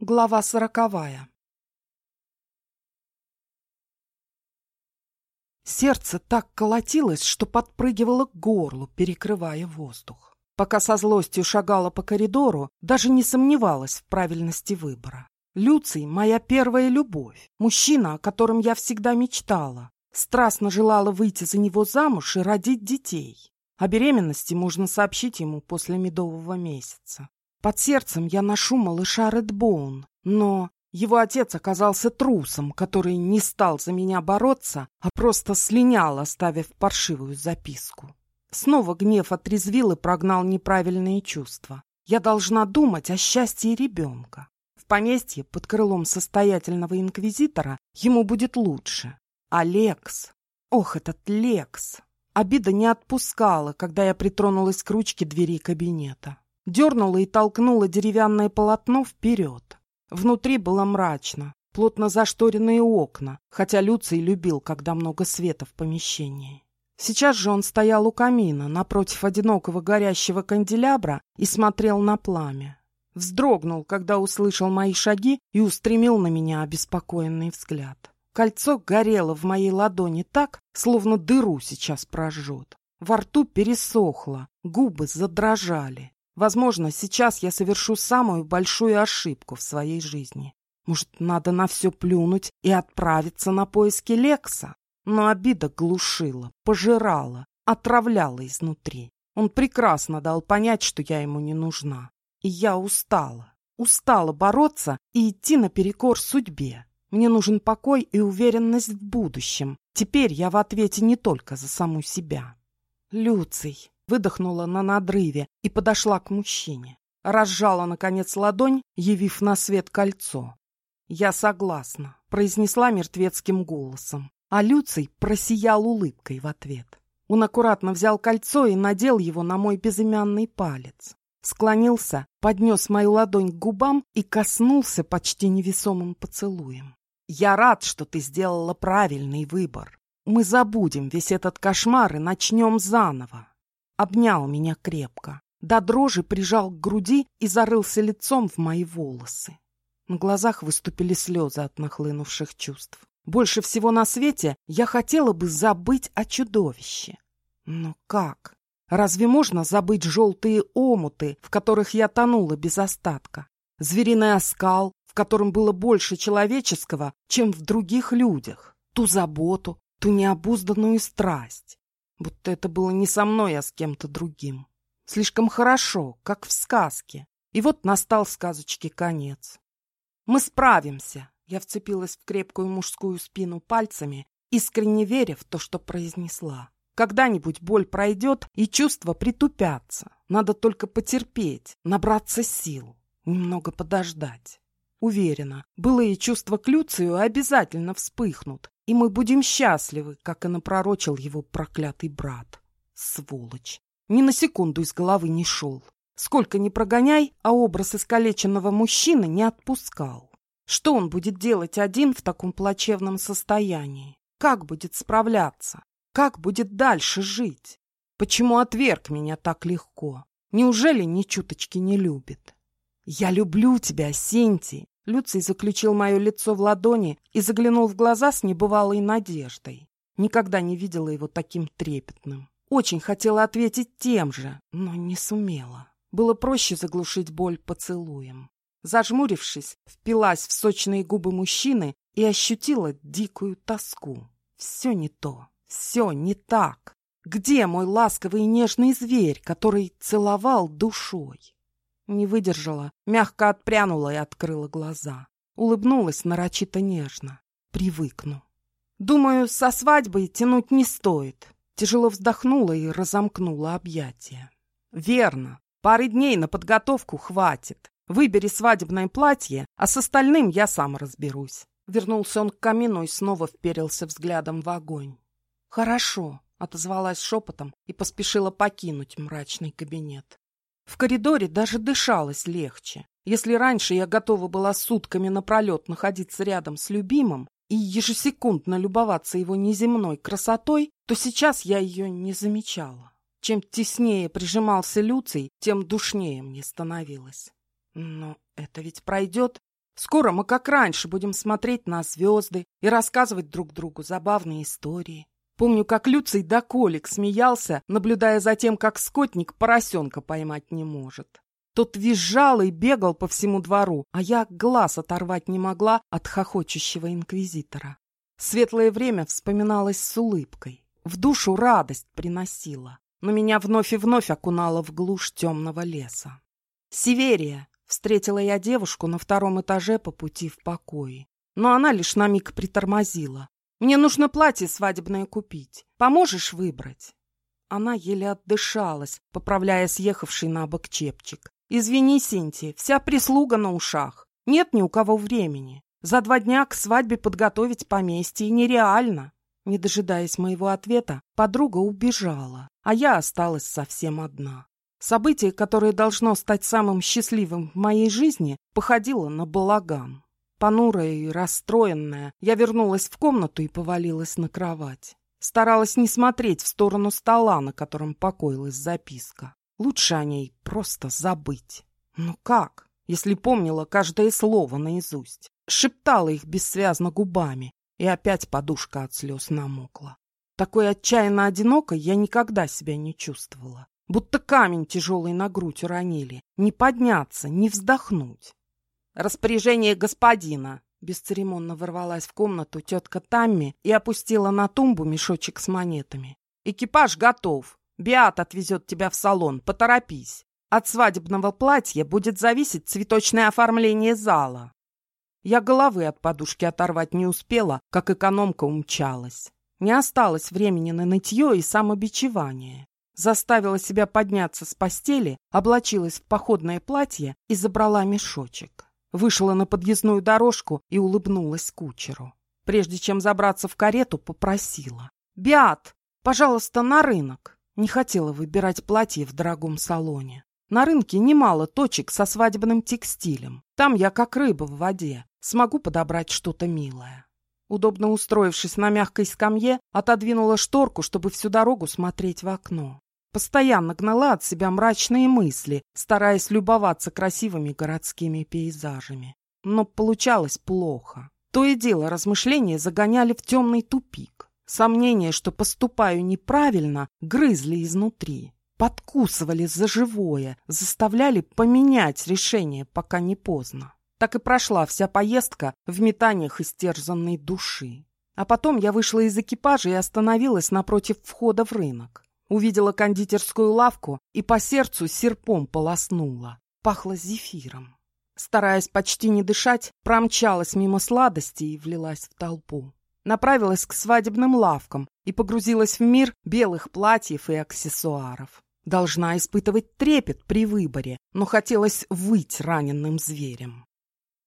Глава сороковая Сердце так колотилось, что подпрыгивало к горлу, перекрывая воздух. Пока со злостью шагала по коридору, даже не сомневалась в правильности выбора. Люций — моя первая любовь, мужчина, о котором я всегда мечтала. Страстно желала выйти за него замуж и родить детей. О беременности можно сообщить ему после медового месяца. Под сердцем я ношу малыша Редбоун, но его отец оказался трусом, который не стал за меня бороться, а просто слинял, оставив паршивую записку. Снова гнев отрезвил и прогнал неправильные чувства. Я должна думать о счастье ребенка. В поместье под крылом состоятельного инквизитора ему будет лучше. А Лекс... Ох, этот Лекс! Обида не отпускала, когда я притронулась к ручке двери кабинета дернула и толкнула деревянное полотно вперед. Внутри было мрачно, плотно зашторенные окна, хотя Люций любил, когда много света в помещении. Сейчас же он стоял у камина, напротив одинокого горящего канделябра и смотрел на пламя. Вздрогнул, когда услышал мои шаги и устремил на меня обеспокоенный взгляд. Кольцо горело в моей ладони так, словно дыру сейчас прожжет. Во рту пересохло, губы задрожали. Возможно, сейчас я совершу самую большую ошибку в своей жизни. Может, надо на все плюнуть и отправиться на поиски Лекса? Но обида глушила, пожирала, отравляла изнутри. Он прекрасно дал понять, что я ему не нужна. И я устала. Устала бороться и идти наперекор судьбе. Мне нужен покой и уверенность в будущем. Теперь я в ответе не только за саму себя. Люций, выдохнула на надрыве и подошла к мужчине. Разжала, наконец, ладонь, явив на свет кольцо. «Я согласна», — произнесла мертвецким голосом, а Люций просиял улыбкой в ответ. Он аккуратно взял кольцо и надел его на мой безымянный палец. Склонился, поднес мою ладонь к губам и коснулся почти невесомым поцелуем. «Я рад, что ты сделала правильный выбор. Мы забудем весь этот кошмар и начнем заново обнял меня крепко, до дрожи прижал к груди и зарылся лицом в мои волосы. На глазах выступили слезы от нахлынувших чувств. Больше всего на свете я хотела бы забыть о чудовище. Но как? Разве можно забыть желтые омуты, в которых я тонула без остатка? Звериный оскал, в котором было больше человеческого, чем в других людях? Ту заботу, ту необузданную страсть? Будто это было не со мной, а с кем-то другим. Слишком хорошо, как в сказке. И вот настал сказочке конец. «Мы справимся!» Я вцепилась в крепкую мужскую спину пальцами, искренне веря в то, что произнесла. Когда-нибудь боль пройдет, и чувства притупятся. Надо только потерпеть, набраться сил, немного подождать. Уверена, былые чувства к Люцию обязательно вспыхнут, и мы будем счастливы, как и напророчил его проклятый брат. Сволочь! Ни на секунду из головы не шел. Сколько ни прогоняй, а образ искалеченного мужчины не отпускал. Что он будет делать один в таком плачевном состоянии? Как будет справляться? Как будет дальше жить? Почему отверг меня так легко? Неужели ни чуточки не любит? «Я люблю тебя, Синти!» Люций заключил мое лицо в ладони и заглянул в глаза с небывалой надеждой. Никогда не видела его таким трепетным. Очень хотела ответить тем же, но не сумела. Было проще заглушить боль поцелуем. Зажмурившись, впилась в сочные губы мужчины и ощутила дикую тоску. Все не то, все не так. Где мой ласковый и нежный зверь, который целовал душой? Не выдержала, мягко отпрянула и открыла глаза. Улыбнулась нарочито нежно. Привыкну. Думаю, со свадьбой тянуть не стоит. Тяжело вздохнула и разомкнула объятия. Верно. Пары дней на подготовку хватит. Выбери свадебное платье, а с остальным я сам разберусь. Вернулся он к камину и снова вперился взглядом в огонь. «Хорошо», — отозвалась шепотом и поспешила покинуть мрачный кабинет. В коридоре даже дышалось легче. Если раньше я готова была сутками напролет находиться рядом с любимым и ежесекундно любоваться его неземной красотой, то сейчас я ее не замечала. Чем теснее прижимался Люций, тем душнее мне становилось. Но это ведь пройдет. Скоро мы, как раньше, будем смотреть на звезды и рассказывать друг другу забавные истории. Помню, как Люций до колик смеялся, наблюдая за тем, как скотник поросенка поймать не может. Тот визжал и бегал по всему двору, а я глаз оторвать не могла от хохочущего инквизитора. Светлое время вспоминалось с улыбкой. В душу радость приносила, но меня вновь и вновь окунало в глушь темного леса. «Северия!» — встретила я девушку на втором этаже по пути в покое. Но она лишь на миг притормозила. Мне нужно платье свадебное купить. Поможешь выбрать?» Она еле отдышалась, поправляя съехавший на бок чепчик. «Извини, Синтия, вся прислуга на ушах. Нет ни у кого времени. За два дня к свадьбе подготовить поместье нереально». Не дожидаясь моего ответа, подруга убежала, а я осталась совсем одна. Событие, которое должно стать самым счастливым в моей жизни, походило на балаган. Понурая и расстроенная, я вернулась в комнату и повалилась на кровать. Старалась не смотреть в сторону стола, на котором покоилась записка. Лучше о ней просто забыть. Ну как, если помнила каждое слово наизусть? Шептала их бессвязно губами, и опять подушка от слез намокла. Такой отчаянно одинокой я никогда себя не чувствовала. Будто камень тяжелый на грудь уронили. Не подняться, не вздохнуть. «Распоряжение господина!» Бесцеремонно ворвалась в комнату тетка Тамми и опустила на тумбу мешочек с монетами. «Экипаж готов. Биат отвезет тебя в салон. Поторопись. От свадебного платья будет зависеть цветочное оформление зала». Я головы от подушки оторвать не успела, как экономка умчалась. Не осталось времени на нытье и самобичевание. Заставила себя подняться с постели, облачилась в походное платье и забрала мешочек. Вышла на подъездную дорожку и улыбнулась кучеру. Прежде чем забраться в карету, попросила. «Биат, пожалуйста, на рынок!» Не хотела выбирать платье в дорогом салоне. На рынке немало точек со свадебным текстилем. Там я как рыба в воде. Смогу подобрать что-то милое. Удобно устроившись на мягкой скамье, отодвинула шторку, чтобы всю дорогу смотреть в окно. Постоянно гнала от себя мрачные мысли, стараясь любоваться красивыми городскими пейзажами. Но получалось плохо. То и дело размышления загоняли в темный тупик. Сомнения, что поступаю неправильно, грызли изнутри. Подкусывали за живое, заставляли поменять решение, пока не поздно. Так и прошла вся поездка в метаниях истерзанной души. А потом я вышла из экипажа и остановилась напротив входа в рынок. Увидела кондитерскую лавку и по сердцу серпом полоснула. Пахло зефиром. Стараясь почти не дышать, промчалась мимо сладостей и влилась в толпу. Направилась к свадебным лавкам и погрузилась в мир белых платьев и аксессуаров. Должна испытывать трепет при выборе, но хотелось выть раненым зверем.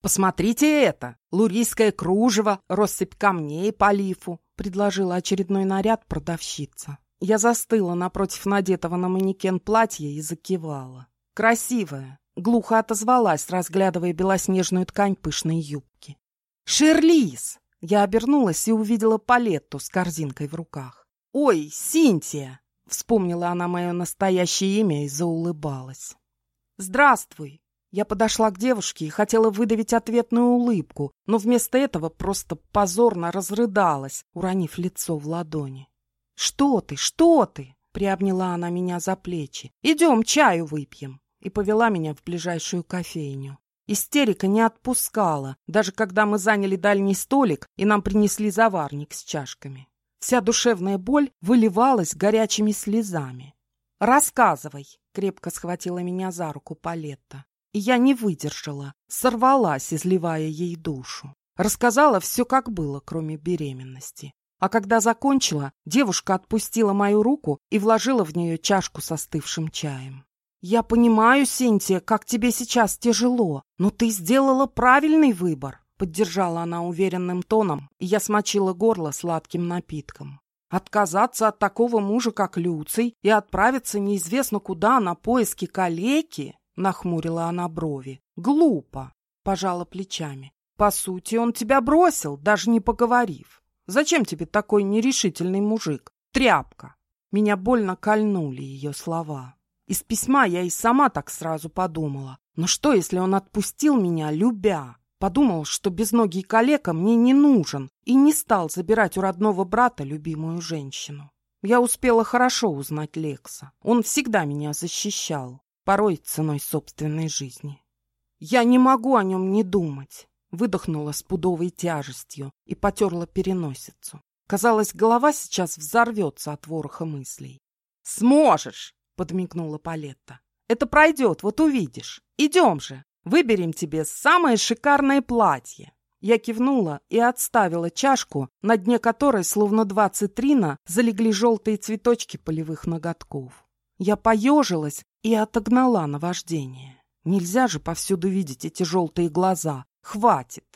«Посмотрите это! Лурийское кружево, россыпь камней по лифу!» — предложила очередной наряд продавщица. Я застыла напротив надетого на манекен платья и закивала. «Красивая!» — глухо отозвалась, разглядывая белоснежную ткань пышной юбки. «Шерлиз!» — я обернулась и увидела Палетту с корзинкой в руках. «Ой, Синтия!» — вспомнила она мое настоящее имя и заулыбалась. «Здравствуй!» Я подошла к девушке и хотела выдавить ответную улыбку, но вместо этого просто позорно разрыдалась, уронив лицо в ладони. «Что ты, что ты?» — приобняла она меня за плечи. «Идем чаю выпьем» и повела меня в ближайшую кофейню. Истерика не отпускала, даже когда мы заняли дальний столик и нам принесли заварник с чашками. Вся душевная боль выливалась горячими слезами. «Рассказывай!» — крепко схватила меня за руку Палетта. И я не выдержала, сорвалась, изливая ей душу. Рассказала все, как было, кроме беременности. А когда закончила, девушка отпустила мою руку и вложила в нее чашку с остывшим чаем. «Я понимаю, Синтия, как тебе сейчас тяжело, но ты сделала правильный выбор», — поддержала она уверенным тоном, и я смочила горло сладким напитком. «Отказаться от такого мужа, как Люций, и отправиться неизвестно куда на поиски калеки?» — нахмурила она брови. «Глупо», — пожала плечами. «По сути, он тебя бросил, даже не поговорив. Зачем тебе такой нерешительный мужик? Тряпка!» Меня больно кольнули ее слова. Из письма я и сама так сразу подумала. Но что, если он отпустил меня, любя? Подумал, что безногий калека мне не нужен и не стал забирать у родного брата любимую женщину. Я успела хорошо узнать Лекса. Он всегда меня защищал, порой ценой собственной жизни. Я не могу о нем не думать. Выдохнула с пудовой тяжестью и потерла переносицу. Казалось, голова сейчас взорвется от вороха мыслей. «Сможешь!» — подмигнула Палетта. «Это пройдет, вот увидишь. Идем же, выберем тебе самое шикарное платье». Я кивнула и отставила чашку, на дне которой, словно два цитрина, залегли желтые цветочки полевых ноготков. Я поежилась и отогнала наваждение. Нельзя же повсюду видеть эти желтые глаза. Хватит.